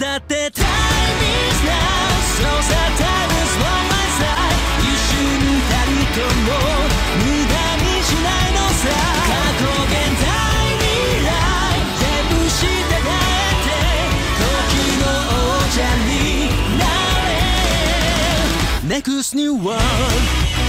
だって Time is now So そのさ Time is on my side 一瞬たりとも無駄にしないのさ過去現在未来全部従えて時の王者になれ NEXT NEW WORLD